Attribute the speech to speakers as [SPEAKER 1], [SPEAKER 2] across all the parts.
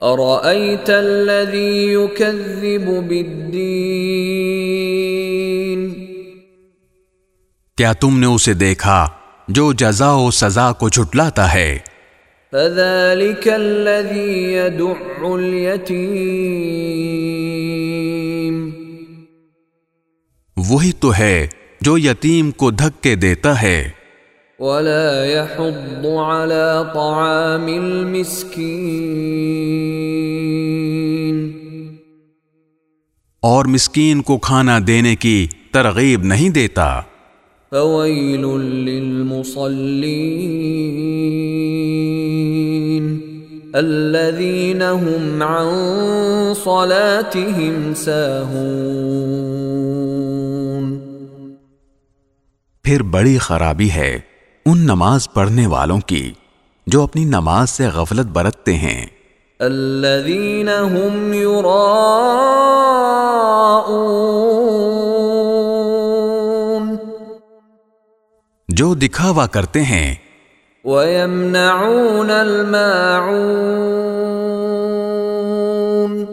[SPEAKER 1] ارأيت الذي يكذب بالدين؟
[SPEAKER 2] کیا تم نے اسے دیکھا جو جزا و سزا کو جھٹلاتا ہے؟
[SPEAKER 1] فذلك الذي يدع اليتيم۔
[SPEAKER 2] وہی تو ہے جو یتیم کو دھکے دیتا ہے۔
[SPEAKER 1] ولا يحض على طعام المسكين
[SPEAKER 2] اور مسکین کو کھانا دینے کی ترغیب نہیں دیتا۔
[SPEAKER 1] فويل للمصلين الذين هم عن صلاتهم ساهون
[SPEAKER 2] پھر بڑی خرابی ہے۔ ان نماز پڑھنے والوں کی جو اپنی نماز سے غفلت برتتے ہیں۔
[SPEAKER 1] الذين هم يراءون
[SPEAKER 2] جو دکھاوا کرتے ہیں۔
[SPEAKER 1] ويمنعون الماعون۔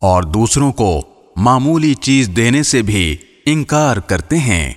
[SPEAKER 2] اور دوسروں کو معمولی چیز دینے سے بھی انکار کرتے ہیں۔